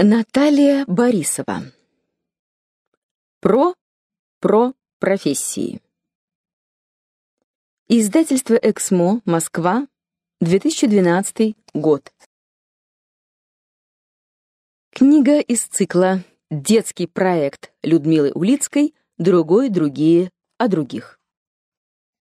Наталья Борисова. Про про профессии. Издательство Эксмо, Москва, 2012 год. Книга из цикла Детский проект Людмилы Улицкой Другой, другие о других.